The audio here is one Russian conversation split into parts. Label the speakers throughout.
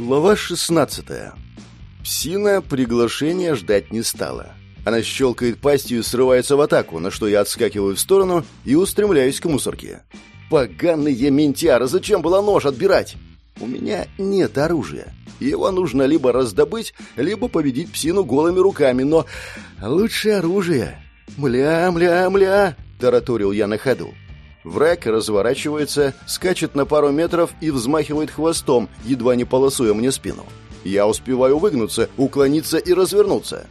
Speaker 1: Глава 16. Псина приглашения ждать не стала. Она щелкает пастью и срывается в атаку, на что я отскакиваю в сторону и устремляюсь к мусорке. Поганые ментяра, зачем было нож отбирать? У меня нет оружия. Его нужно либо раздобыть, либо победить псину голыми руками, но лучше оружие. Мля, мля, мля, тараторил я на ходу. Враг разворачивается, скачет на пару метров и взмахивает хвостом, едва не полосуя мне спину. Я успеваю выгнуться, уклониться и развернуться.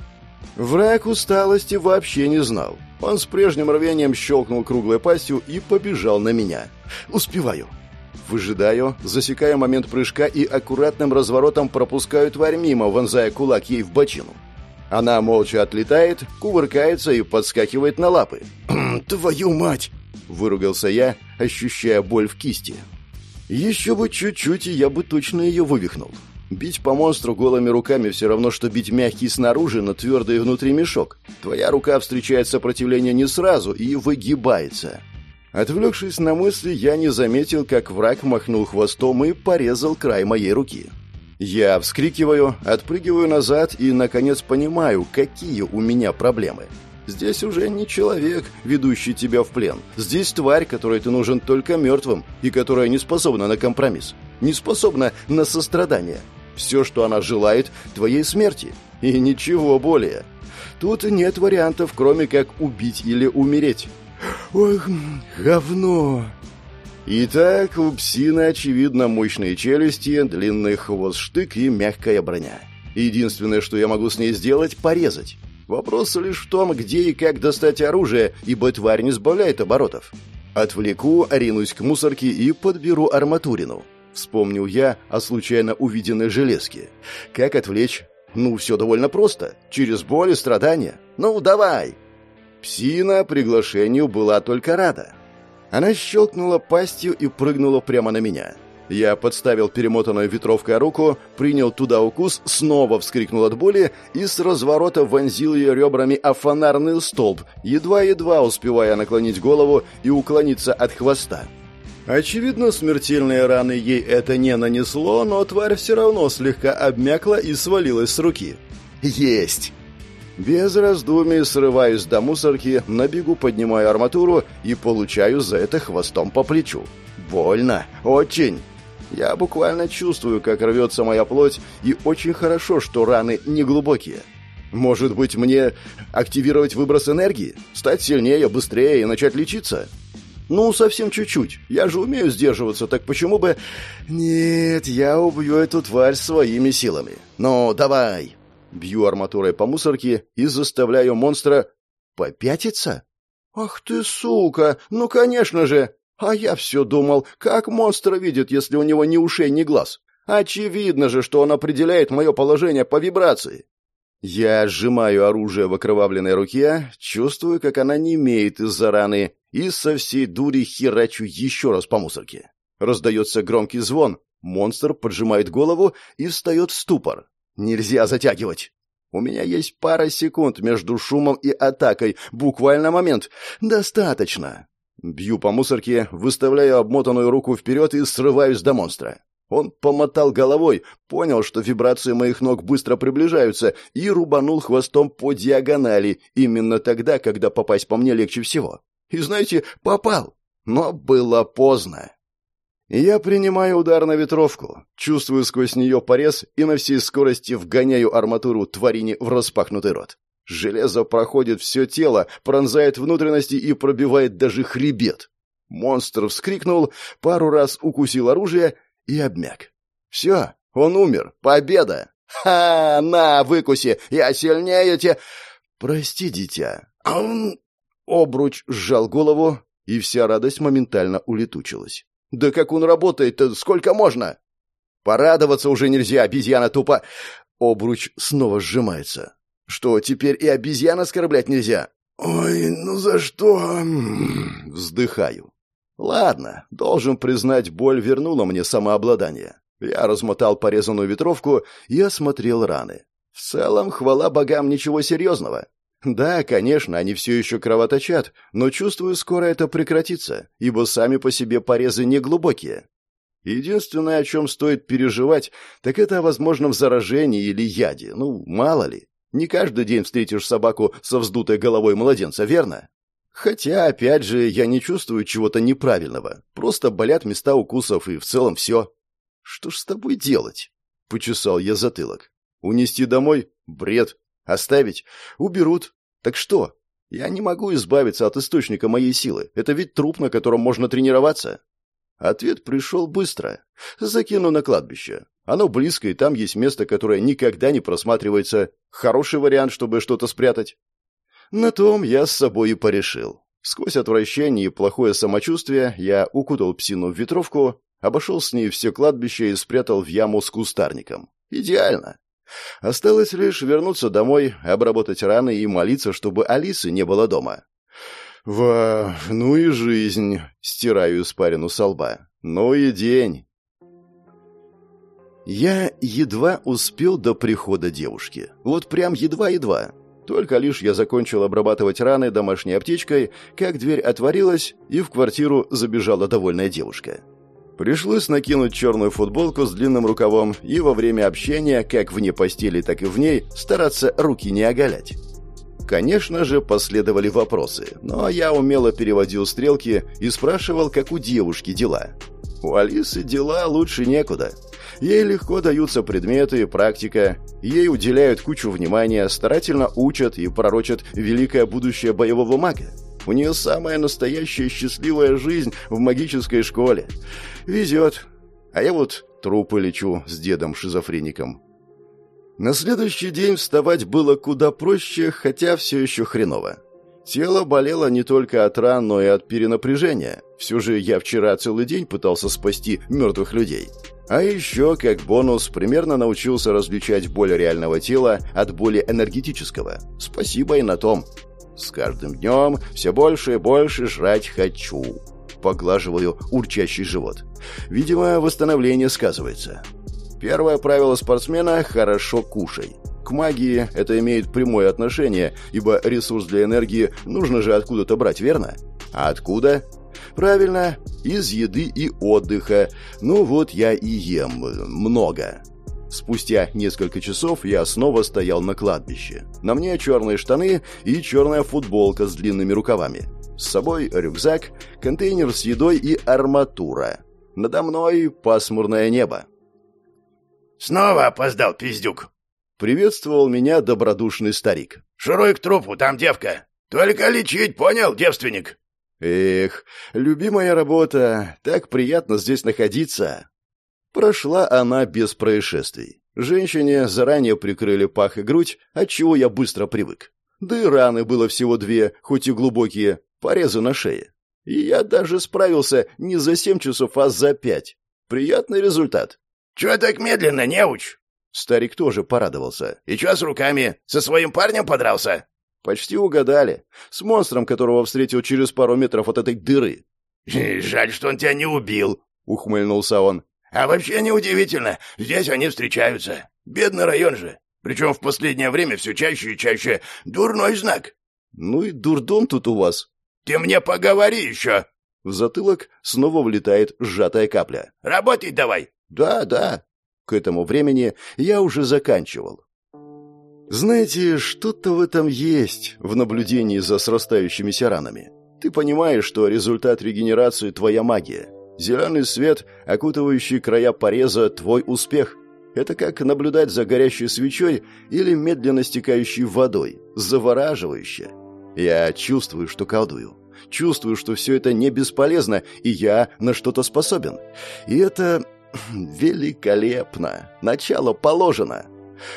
Speaker 1: Враг усталости вообще не знал. Он с прежним рвением щелкнул круглой пастью и побежал на меня. Успеваю. Выжидаю, засекая момент прыжка и аккуратным разворотом пропускаю тварь мимо, вонзая кулак ей в бочину. Она молча отлетает, кувыркается и подскакивает на лапы. «Твою мать!» – выругался я, ощущая боль в кисти. «Еще бы чуть-чуть, и я бы точно ее вывихнул. Бить по монстру голыми руками все равно, что бить мягкий снаружи, но твердый внутри мешок. Твоя рука встречает сопротивление не сразу и выгибается. Отвлекшись на мысли, я не заметил, как враг махнул хвостом и порезал край моей руки. Я вскрикиваю, отпрыгиваю назад и, наконец, понимаю, какие у меня проблемы. Здесь уже не человек, ведущий тебя в плен. Здесь тварь, которой ты нужен только мертвым и которая не способна на компромисс, не способна на сострадание. Все, что она желает, твоей смерти. И ничего более. Тут нет вариантов, кроме как убить или умереть. Ой, говно. Итак, у псины, очевидно, мощные челюсти, длинный хвост-штык и мягкая броня. Единственное, что я могу с ней сделать – порезать. Вопрос лишь в том, где и как достать оружие, ибо тварь не сбавляет оборотов. Отвлеку, ринусь к мусорке и подберу арматурину. Вспомнил я о случайно увиденной железке. Как отвлечь? Ну, все довольно просто. Через боль и страдания. Ну, давай! Псина приглашению была только рада. Она щелкнула пастью и прыгнула прямо на меня. Я подставил перемотанную ветровкой руку, принял туда укус, снова вскрикнул от боли и с разворота вонзил ее ребрами о фонарный столб, едва-едва успевая наклонить голову и уклониться от хвоста. Очевидно, смертельные раны ей это не нанесло, но тварь все равно слегка обмякла и свалилась с руки. «Есть!» Без раздумий срываюсь до мусорки, на бегу поднимаю арматуру и получаю за это хвостом по плечу. Больно. Очень. Я буквально чувствую, как рвется моя плоть, и очень хорошо, что раны неглубокие. Может быть, мне активировать выброс энергии? Стать сильнее, быстрее и начать лечиться? Ну, совсем чуть-чуть. Я же умею сдерживаться, так почему бы... Нет, я убью эту тварь своими силами. Ну, давай. Бью арматурой по мусорке и заставляю монстра попятиться. Ах ты, сука! Ну, конечно же! А я все думал, как монстр видит, если у него ни ушей, ни глаз. Очевидно же, что он определяет мое положение по вибрации. Я сжимаю оружие в окровавленной руке, чувствую, как она не имеет из-за раны, и со всей дури херачу еще раз по мусорке. Раздается громкий звон, монстр поджимает голову и встает в ступор. Нельзя затягивать. У меня есть пара секунд между шумом и атакой, буквально момент. Достаточно. Бью по мусорке, выставляю обмотанную руку вперед и срываюсь до монстра. Он помотал головой, понял, что вибрации моих ног быстро приближаются, и рубанул хвостом по диагонали, именно тогда, когда попасть по мне легче всего. И знаете, попал. Но было поздно. Я принимаю удар на ветровку, чувствую сквозь нее порез и на всей скорости вгоняю арматуру тварине в распахнутый рот. Железо проходит все тело, пронзает внутренности и пробивает даже хребет. Монстр вскрикнул, пару раз укусил оружие и обмяк. Все, он умер. Победа! Ха! На, выкуси! Я сильнее тебя... Прости, дитя. Обруч сжал голову, и вся радость моментально улетучилась. Да как он работает-то? Сколько можно? Порадоваться уже нельзя, обезьяна тупо... Обруч снова сжимается. Что, теперь и обезьян оскорблять нельзя? Ой, ну за что? Вздыхаю. Ладно, должен признать, боль вернула мне самообладание. Я размотал порезанную ветровку и осмотрел раны. В целом, хвала богам, ничего серьезного. Да, конечно, они все еще кровоточат, но чувствую, скоро это прекратится, ибо сами по себе порезы не глубокие. Единственное, о чем стоит переживать, так это о возможном заражении или яде. Ну, мало ли. Не каждый день встретишь собаку со вздутой головой младенца, верно? Хотя, опять же, я не чувствую чего-то неправильного. Просто болят места укусов, и в целом все. Что ж с тобой делать? Почесал я затылок. Унести домой? Бред. Оставить? Уберут. Так что? Я не могу избавиться от источника моей силы. Это ведь труп, на котором можно тренироваться. Ответ пришел быстро. Закину на кладбище. Оно близко, и там есть место, которое никогда не просматривается. Хороший вариант, чтобы что-то спрятать. На том я с собой и порешил. Сквозь отвращение и плохое самочувствие я укутал псину в ветровку, обошел с ней все кладбище и спрятал в яму с кустарником. Идеально. Осталось лишь вернуться домой, обработать раны и молиться, чтобы Алисы не было дома. Ва, ну и жизнь, стираю испарину со лба. Ну и день. Я едва успел до прихода девушки. Вот прям едва-едва. Только лишь я закончил обрабатывать раны домашней аптечкой, как дверь отворилась, и в квартиру забежала довольная девушка. Пришлось накинуть черную футболку с длинным рукавом и во время общения, как вне постели, так и в ней, стараться руки не оголять. Конечно же, последовали вопросы, но я умело переводил стрелки и спрашивал, как у девушки дела. У Алисы дела лучше некуда. Ей легко даются предметы и практика, ей уделяют кучу внимания, старательно учат и пророчат великое будущее боевого мага. У нее самая настоящая счастливая жизнь в магической школе. Везет. А я вот трупы лечу с дедом-шизофреником. На следующий день вставать было куда проще, хотя все еще хреново. Тело болело не только от ран, но и от перенапряжения. Все же я вчера целый день пытался спасти мертвых людей. А еще, как бонус, примерно научился различать боль реального тела от боли энергетического. Спасибо и на том. С каждым днем все больше и больше жрать хочу. Поглаживаю урчащий живот. Видимо, восстановление сказывается. Первое правило спортсмена – хорошо кушай. Магии это имеет прямое отношение, ибо ресурс для энергии нужно же откуда-то брать, верно? А откуда? Правильно, из еды и отдыха. Ну вот я и ем много. Спустя несколько часов я снова стоял на кладбище. На мне черные штаны и черная футболка с длинными рукавами. С собой рюкзак, контейнер с едой и арматура. Надо мной пасмурное небо.
Speaker 2: «Снова опоздал, пиздюк!»
Speaker 1: Приветствовал меня добродушный старик.
Speaker 2: «Шуруй к трупу, там девка! Только лечить, понял, девственник?»
Speaker 1: «Эх, любимая работа, так приятно здесь находиться!» Прошла она без происшествий. Женщине заранее прикрыли пах и грудь, отчего я быстро привык. Да и раны было всего две, хоть и глубокие, порезы на шее. И я даже справился не за семь часов, а за пять. Приятный результат.
Speaker 2: «Чего так медленно, неуч?»
Speaker 1: Старик тоже порадовался.
Speaker 2: «И что с руками? Со своим парнем подрался?»
Speaker 1: «Почти угадали. С монстром, которого встретил через пару метров от этой дыры».
Speaker 2: «Жаль, что он тебя не убил», —
Speaker 1: ухмыльнулся он.
Speaker 2: «А вообще неудивительно. Здесь они встречаются. Бедный район же. Причем в последнее время все чаще и чаще дурной знак».
Speaker 1: «Ну и дурдом тут у вас».
Speaker 2: «Ты мне поговори еще!»
Speaker 1: В затылок снова влетает сжатая капля.
Speaker 2: «Работай давай!»
Speaker 1: Да, да. К этому времени я уже заканчивал. Знаете, что-то в этом есть, в наблюдении за срастающимися ранами. Ты понимаешь, что результат регенерации – твоя магия. Зеленый свет, окутывающий края пореза – твой успех. Это как наблюдать за горящей свечой или медленно стекающей водой, завораживающе. Я чувствую, что колдую. Чувствую, что все это не бесполезно, и я на что-то способен. И это Великолепно. Начало положено.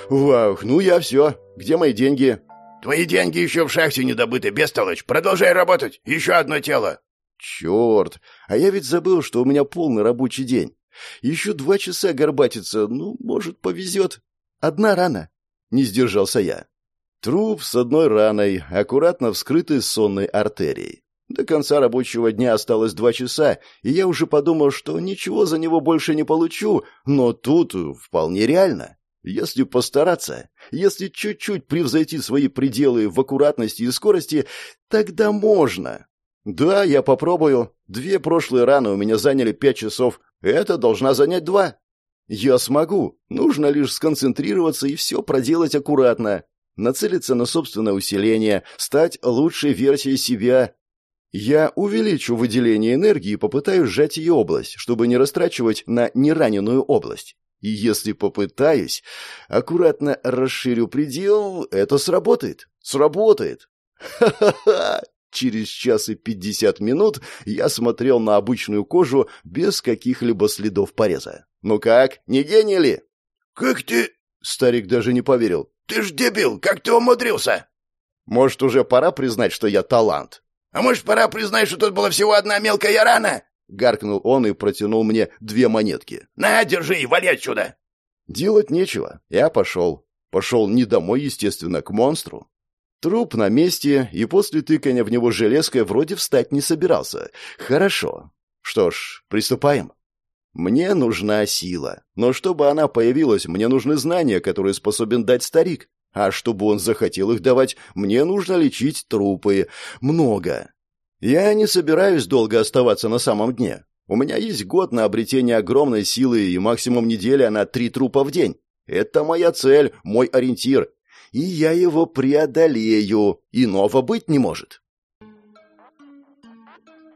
Speaker 1: Вау, ну я все. Где мои деньги?
Speaker 2: Твои деньги еще в шахте не добыты, бестолочь. Продолжай работать. Еще одно тело.
Speaker 1: Черт, а я ведь забыл, что у меня полный рабочий день. Еще два часа горбатиться, ну, может, повезет. Одна рана. Не сдержался я. Труп с одной раной, аккуратно вскрытый сонной артерией. До конца рабочего дня осталось два часа, и я уже подумал, что ничего за него больше не получу, но тут вполне реально. Если постараться, если чуть-чуть превзойти свои пределы в аккуратности и скорости, тогда можно. Да, я попробую. Две прошлые раны у меня заняли пять часов, Это должна занять два. Я смогу. Нужно лишь сконцентрироваться и все проделать аккуратно. Нацелиться на собственное усиление, стать лучшей версией себя. Я увеличу выделение энергии и попытаюсь сжать ее область, чтобы не растрачивать на нераненую область. И если попытаюсь, аккуратно расширю предел, это сработает. Сработает. Ха-ха-ха! Через час и пятьдесят минут я смотрел на обычную кожу без каких-либо следов пореза. «Ну как, не гений ли?»
Speaker 2: «Как ты...»
Speaker 1: Старик даже не поверил.
Speaker 2: «Ты ж дебил, как ты умудрился?»
Speaker 1: «Может, уже пора признать, что я талант?»
Speaker 2: «А может, пора признать, что тут была всего одна мелкая рана?»
Speaker 1: Гаркнул он и протянул мне две монетки.
Speaker 2: «На, держи и вали отсюда!»
Speaker 1: Делать нечего. Я пошел. Пошел не домой, естественно, к монстру. Труп на месте, и после тыкания в него железкой вроде встать не собирался. Хорошо. Что ж, приступаем. Мне нужна сила. Но чтобы она появилась, мне нужны знания, которые способен дать старик. А чтобы он захотел их давать, мне нужно лечить трупы. Много. Я не собираюсь долго оставаться на самом дне. У меня есть год на обретение огромной силы и максимум неделя на три трупа в день. Это моя цель, мой ориентир, и я его преодолею, иного быть не может.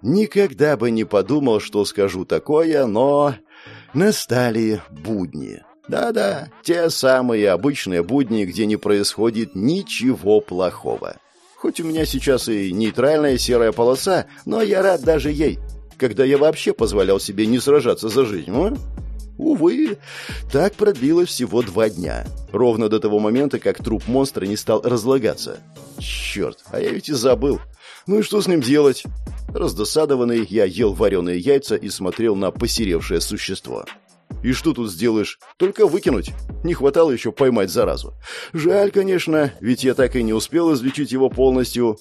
Speaker 1: Никогда бы не подумал, что скажу такое, но настали будни. Да-да, те самые обычные будни, где не происходит ничего плохого. Хоть у меня сейчас и нейтральная серая полоса, но я рад даже ей, когда я вообще позволял себе не сражаться за жизнь, а? Увы, так продлилось всего два дня. Ровно до того момента, как труп монстра не стал разлагаться. Черт, а я ведь и забыл. Ну и что с ним делать? Раздосадованный, я ел вареные яйца и смотрел на посеревшее существо. И что тут сделаешь? Только выкинуть. Не хватало еще поймать заразу. Жаль, конечно, ведь я так и не успел излечить его полностью.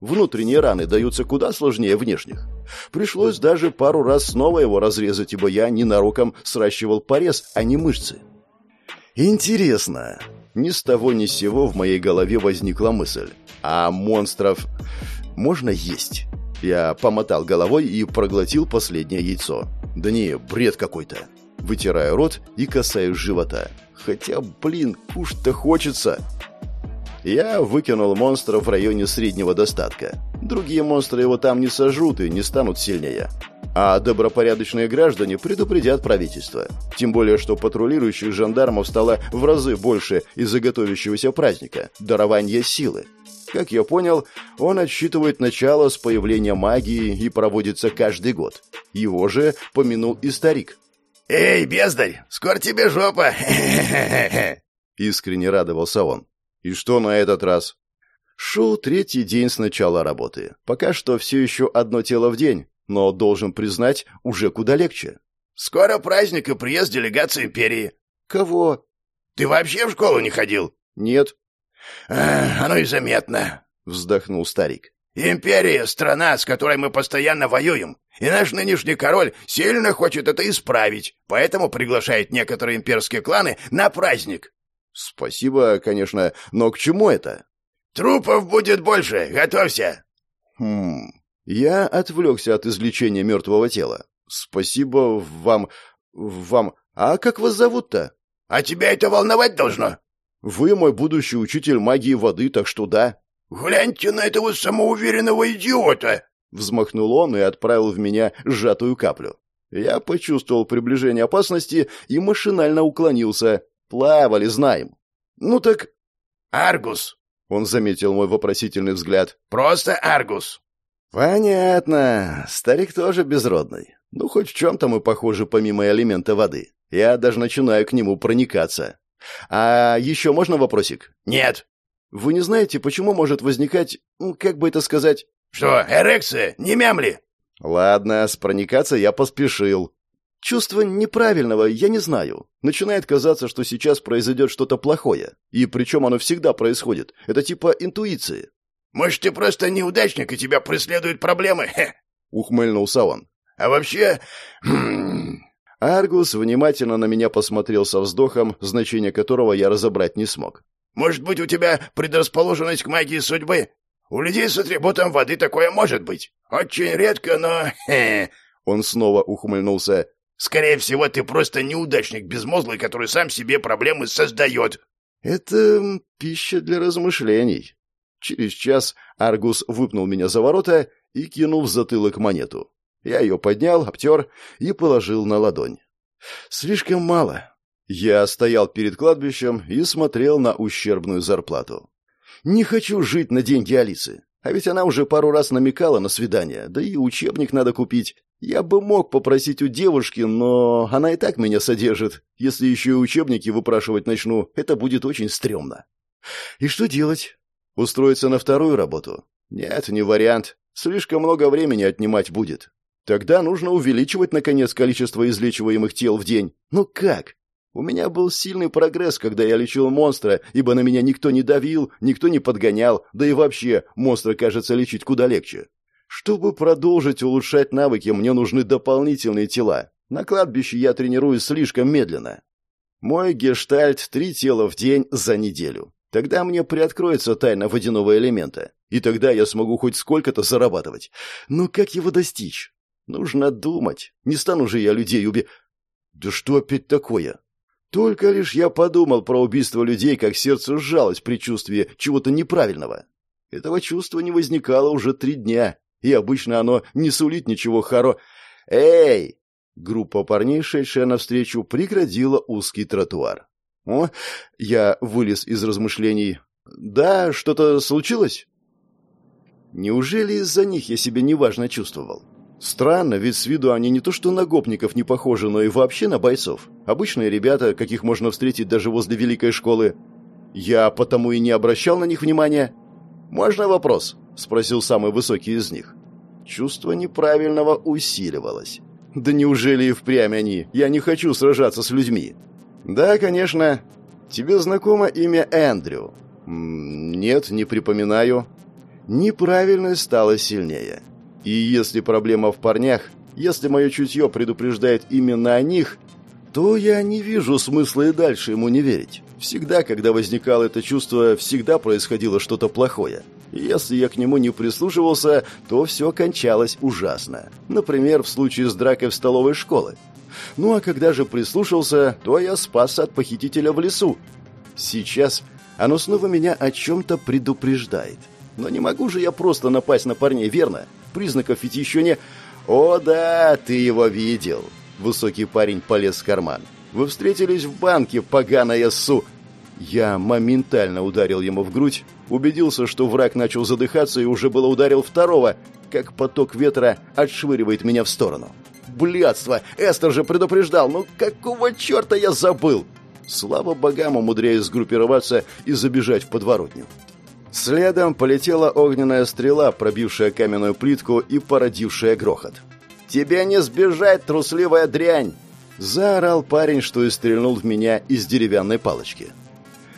Speaker 1: Внутренние раны даются куда сложнее внешних. Пришлось даже пару раз снова его разрезать, ибо я ненароком сращивал порез, а не мышцы. Интересно. Ни с того ни с сего в моей голове возникла мысль. А монстров можно есть? Я помотал головой и проглотил последнее яйцо. Да не, бред какой-то. Вытираю рот и касаюсь живота. Хотя, блин, кушать-то хочется. Я выкинул монстра в районе среднего достатка. Другие монстры его там не сожрут и не станут сильнее. А добропорядочные граждане предупредят правительство. Тем более, что патрулирующих жандармов стало в разы больше из-за готовящегося праздника – дарования силы. Как я понял, он отсчитывает начало с появления магии и проводится каждый год. Его же помянул и старик.
Speaker 2: «Эй, бездарь, скоро тебе жопа!»
Speaker 1: Искренне радовался он. И что на этот раз? Шел третий день с начала работы. Пока что все еще одно тело в день, но, должен признать, уже куда легче.
Speaker 2: «Скоро праздник и приезд делегации империи».
Speaker 1: «Кого?»
Speaker 2: «Ты вообще в школу не ходил?»
Speaker 1: «Нет».
Speaker 2: А, «Оно и заметно», — вздохнул старик. «Империя — страна, с которой мы постоянно воюем, и наш нынешний король сильно хочет это исправить, поэтому приглашает некоторые имперские кланы на праздник.
Speaker 1: «Спасибо, конечно, но к чему это?»
Speaker 2: «Трупов будет больше, готовься!»
Speaker 1: «Хм...» Я отвлекся от излечения мертвого тела. «Спасибо вам... вам... А как вас зовут-то?»
Speaker 2: «А тебя это волновать должно?»
Speaker 1: «Вы мой будущий учитель магии воды, так что да».
Speaker 2: «Гляньте на этого самоуверенного идиота!»
Speaker 1: Взмахнул он и отправил в меня сжатую каплю. Я почувствовал приближение опасности и машинально уклонился. Плавали, знаем. Ну так...
Speaker 2: Аргус.
Speaker 1: Он заметил мой вопросительный взгляд.
Speaker 2: Просто Аргус.
Speaker 1: Понятно. Старик тоже безродный. Ну, хоть в чем-то мы похожи помимо элемента воды. Я даже начинаю к нему проникаться. А еще можно вопросик?
Speaker 2: Нет.
Speaker 1: Вы не знаете, почему может возникать, как бы это сказать...
Speaker 2: Что, эрекция? Не мямли?
Speaker 1: Ладно, с проникаться я поспешил. Чувство неправильного я не знаю. Начинает казаться, что сейчас произойдет что-то плохое. И причем оно всегда происходит. Это типа интуиции.
Speaker 2: «Может, ты просто неудачник, и тебя преследуют проблемы?»
Speaker 1: — ухмыльнулся он.
Speaker 2: «А вообще...»
Speaker 1: Аргус внимательно на меня посмотрел со вздохом, значение которого я разобрать не смог.
Speaker 2: «Может быть, у тебя предрасположенность к магии судьбы? У людей с атрибутом воды такое может быть. Очень редко, но...»
Speaker 1: Он снова ухмыльнулся.
Speaker 2: Скорее всего, ты просто неудачник безмозглый, который сам себе проблемы создает.
Speaker 1: Это пища для размышлений. Через час Аргус выпнул меня за ворота и кинул в затылок монету. Я ее поднял, обтер и положил на ладонь. Слишком мало. Я стоял перед кладбищем и смотрел на ущербную зарплату. Не хочу жить на деньги Алисы. А ведь она уже пару раз намекала на свидание, да и учебник надо купить. Я бы мог попросить у девушки, но она и так меня содержит. Если еще и учебники выпрашивать начну, это будет очень стрёмно. И что делать? Устроиться на вторую работу? Нет, не вариант. Слишком много времени отнимать будет. Тогда нужно увеличивать, наконец, количество излечиваемых тел в день. Но как? У меня был сильный прогресс, когда я лечил монстра, ибо на меня никто не давил, никто не подгонял, да и вообще монстра, кажется, лечить куда легче. Чтобы продолжить улучшать навыки, мне нужны дополнительные тела. На кладбище я тренируюсь слишком медленно. Мой гештальт — три тела в день за неделю. Тогда мне приоткроется тайна водяного элемента, и тогда я смогу хоть сколько-то зарабатывать. Но как его достичь? Нужно думать. Не стану же я людей уби... Да что опять такое? Только лишь я подумал про убийство людей, как сердце сжалось при чувстве чего-то неправильного. Этого чувства не возникало уже три дня, и обычно оно не сулит ничего хоро... «Эй!» Группа парней, шедшая навстречу, преградила узкий тротуар. «О!» Я вылез из размышлений. «Да, что-то случилось?» Неужели из-за них я себя неважно чувствовал? Странно, ведь с виду они не то что на гопников не похожи, но и вообще на бойцов. Обычные ребята, каких можно встретить даже возле великой школы. Я потому и не обращал на них внимания. «Можно вопрос?» — спросил самый высокий из них. Чувство неправильного усиливалось. «Да неужели и впрямь они? Я не хочу сражаться с людьми». «Да, конечно. Тебе знакомо имя Эндрю?» «Нет, не припоминаю». Неправильность стала сильнее. И если проблема в парнях, если мое чутье предупреждает именно о них, то я не вижу смысла и дальше ему не верить. Всегда, когда возникало это чувство, всегда происходило что-то плохое. Если я к нему не прислушивался, то все кончалось ужасно. Например, в случае с дракой в столовой школы. Ну а когда же прислушался, то я спасся от похитителя в лесу. Сейчас оно снова меня о чем-то предупреждает. Но не могу же я просто напасть на парней, верно? признаков ведь еще не... «О да, ты его видел!» Высокий парень полез в карман. «Вы встретились в банке, поганая су...» Я моментально ударил ему в грудь, убедился, что враг начал задыхаться и уже было ударил второго, как поток ветра отшвыривает меня в сторону. «Блядство! Эстер же предупреждал! Ну какого черта я забыл?» Слава богам, умудряясь сгруппироваться и забежать в подворотню. Следом полетела огненная стрела, пробившая каменную плитку и породившая грохот. «Тебе не сбежать, трусливая дрянь!» Заорал парень, что и стрельнул в меня из деревянной палочки.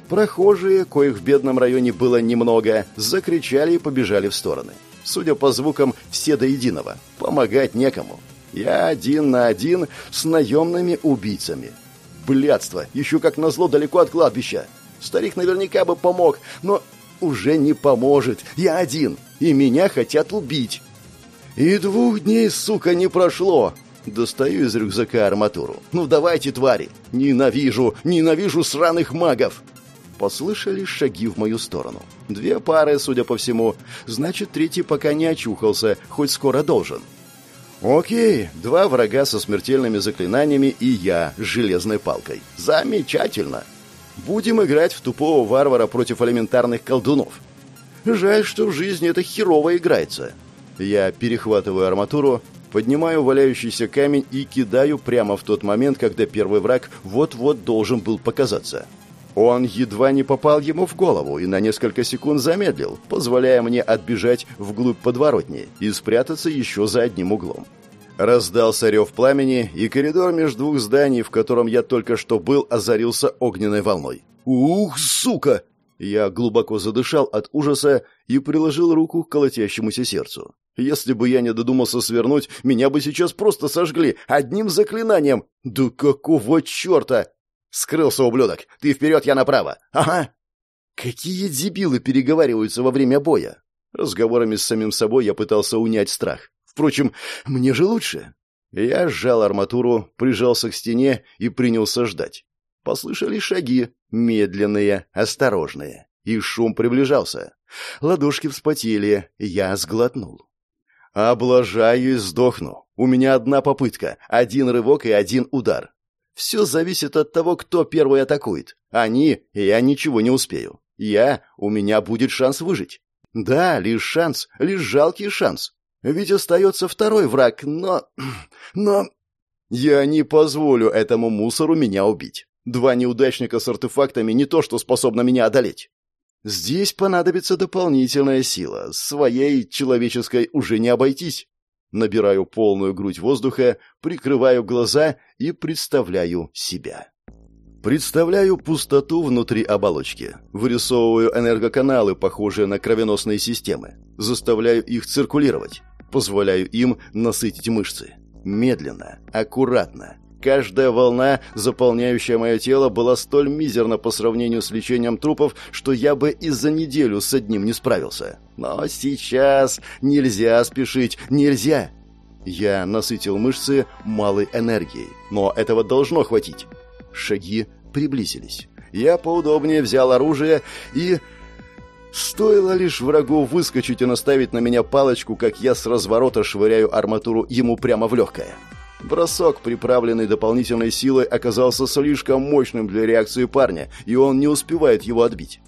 Speaker 1: Прохожие, коих в бедном районе было немного, закричали и побежали в стороны. Судя по звукам, все до единого. Помогать некому. Я один на один с наемными убийцами. Блядство! Еще как назло далеко от кладбища. Старик наверняка бы помог, но уже не поможет. Я один, и меня хотят убить. И двух дней, сука, не прошло. Достаю из рюкзака арматуру. Ну давайте, твари. Ненавижу, ненавижу сраных магов. Послышались шаги в мою сторону. Две пары, судя по всему. Значит, третий пока не очухался, хоть скоро должен. Окей, два врага со смертельными заклинаниями и я с железной палкой. Замечательно. Будем играть в тупого варвара против элементарных колдунов. Жаль, что в жизни это херово играется. Я перехватываю арматуру, поднимаю валяющийся камень и кидаю прямо в тот момент, когда первый враг вот-вот должен был показаться. Он едва не попал ему в голову и на несколько секунд замедлил, позволяя мне отбежать вглубь подворотни и спрятаться еще за одним углом. Раздался рев пламени, и коридор между двух зданий, в котором я только что был, озарился огненной волной. «Ух, сука!» Я глубоко задышал от ужаса и приложил руку к колотящемуся сердцу. Если бы я не додумался свернуть, меня бы сейчас просто сожгли одним заклинанием. Да какого черта? Скрылся, ублюдок. Ты вперед, я направо. Ага. Какие дебилы переговариваются во время боя? Разговорами с самим собой я пытался унять страх. Впрочем, мне же лучше. Я сжал арматуру, прижался к стене и принялся ждать. Послышались шаги, медленные, осторожные, и шум приближался. Ладошки вспотели, я сглотнул. Облажаюсь, сдохну. У меня одна попытка, один рывок и один удар. Все зависит от того, кто первый атакует. Они, я ничего не успею. Я, у меня будет шанс выжить. Да, лишь шанс, лишь жалкий шанс. Ведь остается второй враг, но... но... Я не позволю этому мусору меня убить. Два неудачника с артефактами не то, что способно меня одолеть. Здесь понадобится дополнительная сила. Своей человеческой уже не обойтись. Набираю полную грудь воздуха, прикрываю глаза и представляю себя. Представляю пустоту внутри оболочки. Вырисовываю энергоканалы, похожие на кровеносные системы. Заставляю их циркулировать. Позволяю им насытить мышцы. Медленно, аккуратно. Каждая волна, заполняющая мое тело, была столь мизерна по сравнению с лечением трупов, что я бы и за неделю с одним не справился. Но сейчас нельзя спешить, нельзя. Я насытил мышцы малой энергией, но этого должно хватить. Шаги приблизились. Я поудобнее взял оружие и Стоило лишь врагу выскочить и наставить на меня палочку, как я с разворота швыряю арматуру ему прямо в легкое. Бросок, приправленный дополнительной силой, оказался слишком мощным для реакции парня, и он не успевает его отбить.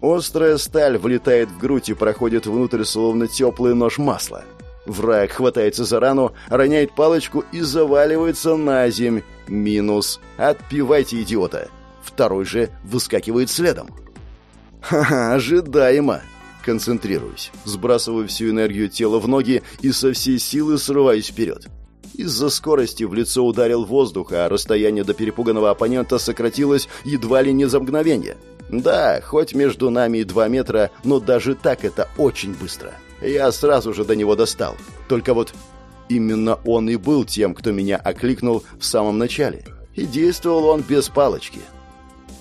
Speaker 1: Острая сталь влетает в грудь и проходит внутрь, словно теплый нож масла. Враг хватается за рану, роняет палочку и заваливается на земь. Минус. Отпивайте, идиота. Второй же выскакивает следом. Ха-ха, ожидаемо. Концентрируюсь, сбрасываю всю энергию тела в ноги и со всей силы срываюсь вперед. Из-за скорости в лицо ударил воздух, а расстояние до перепуганного оппонента сократилось едва ли не за мгновение. Да, хоть между нами и два метра, но даже так это очень быстро. Я сразу же до него достал. Только вот именно он и был тем, кто меня окликнул в самом начале. И действовал он без палочки.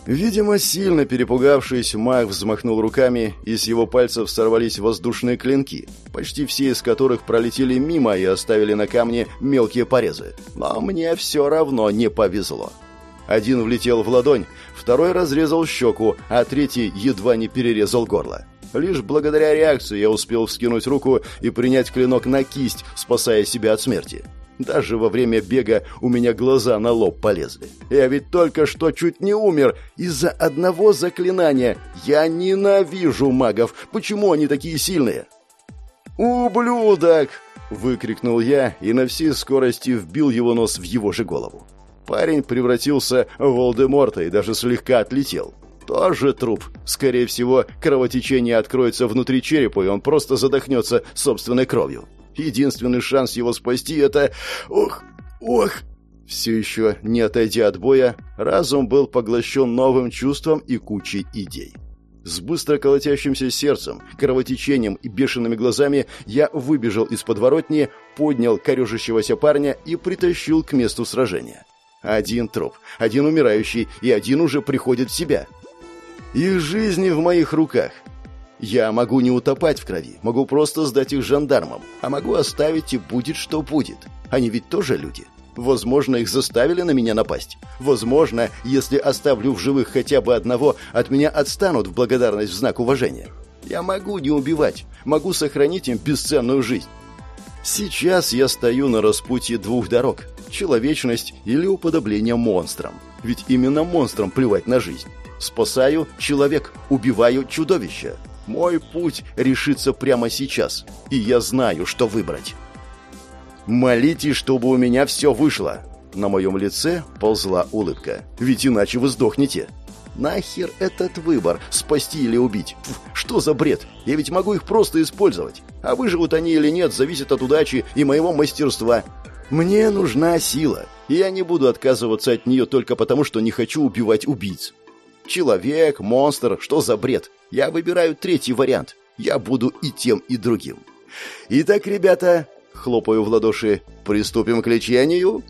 Speaker 1: Видимо, сильно перепугавшись, маг взмахнул руками, и с его пальцев сорвались воздушные клинки, почти все из которых пролетели мимо и оставили на камне мелкие порезы. Но мне все равно не повезло. Один влетел в ладонь, второй разрезал щеку, а третий едва не перерезал горло. Лишь благодаря реакции я успел вскинуть руку и принять клинок на кисть, спасая себя от смерти. Даже во время бега у меня глаза на лоб полезли. Я ведь только что чуть не умер из-за одного заклинания. Я ненавижу магов. Почему они такие сильные? «Ублюдок!» — выкрикнул я и на всей скорости вбил его нос в его же голову. Парень превратился в Волдеморта и даже слегка отлетел. Тоже труп. Скорее всего, кровотечение откроется внутри черепа, и он просто задохнется собственной кровью. Единственный шанс его спасти — это... Ох, ох... Все еще не отойдя от боя, разум был поглощен новым чувством и кучей идей. С быстро колотящимся сердцем, кровотечением и бешеными глазами я выбежал из подворотни, поднял корежащегося парня и притащил к месту сражения. Один труп, один умирающий, и один уже приходит в себя. Их жизни в моих руках. Я могу не утопать в крови, могу просто сдать их жандармам, а могу оставить и будет что будет. Они ведь тоже люди. Возможно, их заставили на меня напасть. Возможно, если оставлю в живых хотя бы одного, от меня отстанут в благодарность в знак уважения. Я могу не убивать, могу сохранить им бесценную жизнь. Сейчас я стою на распутье двух дорог – человечность или уподобление монстрам. Ведь именно монстрам плевать на жизнь. Спасаю человек, убиваю чудовище. Мой путь решится прямо сейчас, и я знаю, что выбрать. Молитесь, чтобы у меня все вышло. На моем лице ползла улыбка. Ведь иначе вы сдохнете. Нахер этот выбор, спасти или убить? Фу, что за бред? Я ведь могу их просто использовать. А выживут они или нет, зависит от удачи и моего мастерства. Мне нужна сила, и я не буду отказываться от нее только потому, что не хочу убивать убийц. Человек, монстр, что за бред? Я выбираю третий вариант. Я буду и тем, и другим. Итак, ребята, хлопаю в ладоши, приступим к лечению.